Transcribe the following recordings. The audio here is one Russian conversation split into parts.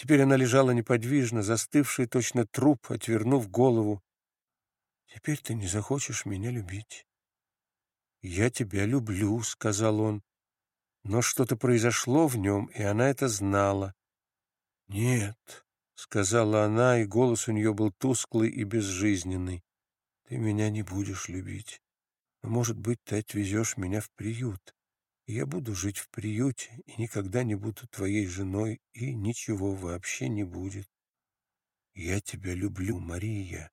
Теперь она лежала неподвижно, застывший точно труп, отвернув голову. «Теперь ты не захочешь меня любить». «Я тебя люблю», — сказал он. Но что-то произошло в нем, и она это знала. «Нет», — сказала она, и голос у нее был тусклый и безжизненный. «Ты меня не будешь любить. Но, может быть, ты отвезешь меня в приют я буду жить в приюте и никогда не буду твоей женой, и ничего вообще не будет. Я тебя люблю, Мария.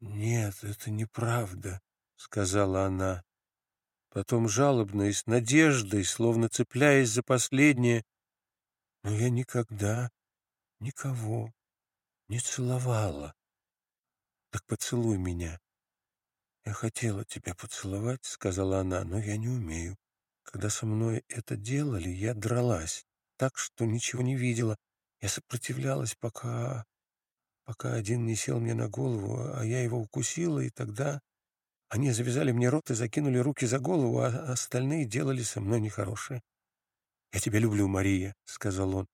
Нет, это неправда, сказала она. Потом жалобно и с надеждой, словно цепляясь за последнее, но я никогда никого не целовала. Так поцелуй меня. Я хотела тебя поцеловать, сказала она, но я не умею. Когда со мной это делали, я дралась, так что ничего не видела. Я сопротивлялась, пока... пока один не сел мне на голову, а я его укусила, и тогда они завязали мне рот и закинули руки за голову, а остальные делали со мной нехорошее. «Я тебя люблю, Мария», — сказал он.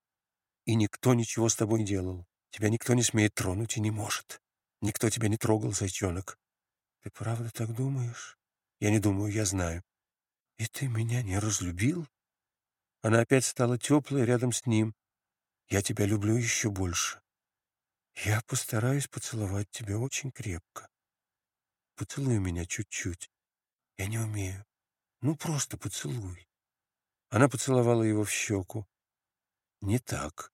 «И никто ничего с тобой не делал. Тебя никто не смеет тронуть и не может. Никто тебя не трогал, зайчонок». «Ты правда так думаешь?» «Я не думаю, я знаю. «И ты меня не разлюбил?» Она опять стала теплой рядом с ним. «Я тебя люблю еще больше. Я постараюсь поцеловать тебя очень крепко. Поцелуй меня чуть-чуть. Я не умею. Ну, просто поцелуй». Она поцеловала его в щеку. «Не так.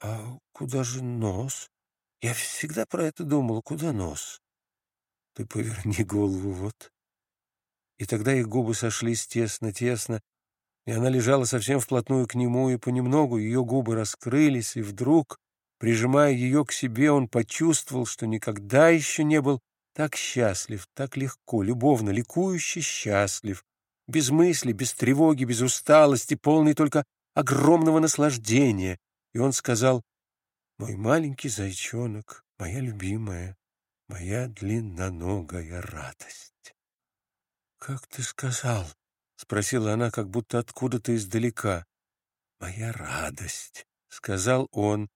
А куда же нос? Я всегда про это думал. Куда нос?» «Ты поверни голову, вот». И тогда их губы сошлись тесно-тесно, и она лежала совсем вплотную к нему, и понемногу ее губы раскрылись, и вдруг, прижимая ее к себе, он почувствовал, что никогда еще не был так счастлив, так легко, любовно, ликующе счастлив, без мысли, без тревоги, без усталости, полный только огромного наслаждения. И он сказал, «Мой маленький зайчонок, моя любимая, моя длинноногая радость». «Как ты сказал?» — спросила она, как будто откуда-то издалека. «Моя радость», — сказал он.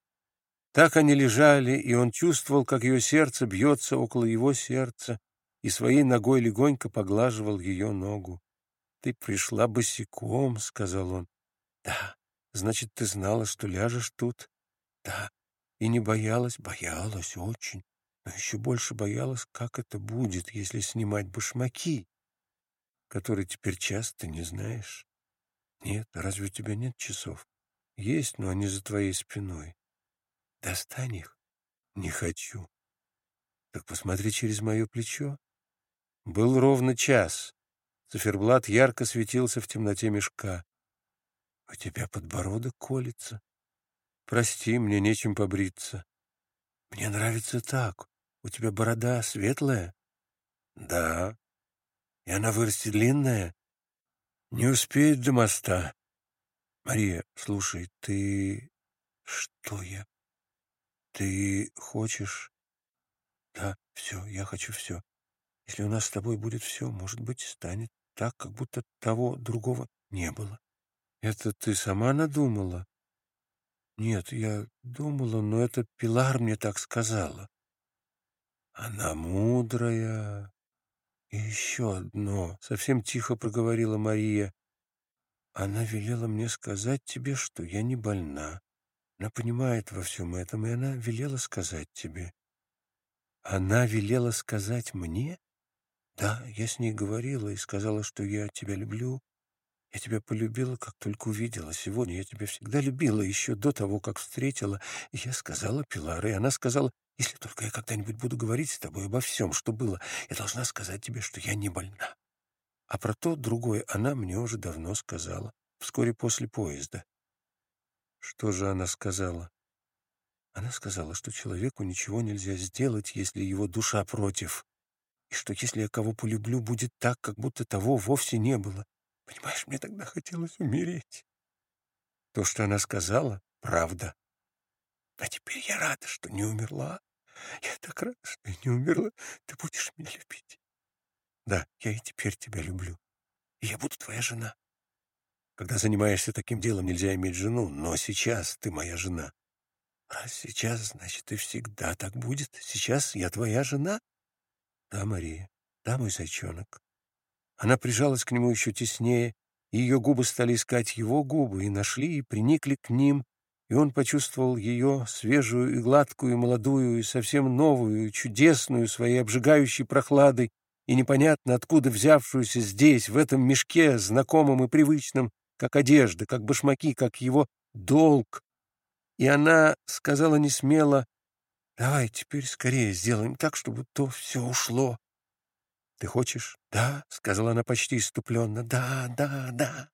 Так они лежали, и он чувствовал, как ее сердце бьется около его сердца, и своей ногой легонько поглаживал ее ногу. «Ты пришла босиком», — сказал он. «Да, значит, ты знала, что ляжешь тут?» «Да, и не боялась?» «Боялась очень, но еще больше боялась, как это будет, если снимать башмаки» который теперь час ты не знаешь? Нет, разве у тебя нет часов? Есть, но они за твоей спиной. Достань их. Не хочу. Так посмотри через мое плечо. Был ровно час. Циферблат ярко светился в темноте мешка. У тебя подбородок колется. Прости, мне нечем побриться. Мне нравится так. У тебя борода светлая? Да, и она вырастет длинная. Не успеет до моста. Мария, слушай, ты... Что я? Ты хочешь? Да, все, я хочу все. Если у нас с тобой будет все, может быть, станет так, как будто того другого не было. Это ты сама надумала? Нет, я думала, но это Пилар мне так сказала. Она мудрая, и еще одно, — совсем тихо проговорила Мария. Она велела мне сказать тебе, что я не больна. Она понимает во всем этом, и она велела сказать тебе. Она велела сказать мне? Да, я с ней говорила и сказала, что я тебя люблю. Я тебя полюбила, как только увидела. Сегодня я тебя всегда любила, еще до того, как встретила. И я сказала Пилар, и она сказала, если только я когда-нибудь буду говорить с тобой обо всем, что было, я должна сказать тебе, что я не больна. А про то другое она мне уже давно сказала, вскоре после поезда. Что же она сказала? Она сказала, что человеку ничего нельзя сделать, если его душа против, и что если я кого полюблю, будет так, как будто того вовсе не было. Понимаешь, мне тогда хотелось умереть. То, что она сказала, правда. А теперь я рада, что не умерла. Я так рада, что я не умерла. Ты будешь меня любить. Да, я и теперь тебя люблю. И я буду твоя жена. Когда занимаешься таким делом, нельзя иметь жену, но сейчас ты моя жена. Раз сейчас, значит, и всегда так будет. Сейчас я твоя жена? Да, Мария, да, мой зайчонок. Она прижалась к нему еще теснее, и ее губы стали искать его губы, и нашли, и приникли к ним, и он почувствовал ее свежую и гладкую, молодую, и совсем новую, чудесную, своей обжигающей прохладой, и непонятно откуда взявшуюся здесь, в этом мешке, знакомым и привычным, как одежда, как башмаки, как его долг. И она сказала несмело, «Давай теперь скорее сделаем так, чтобы то все ушло». «Ты хочешь?» «Да», — сказала она почти иступленно, «да, да, да».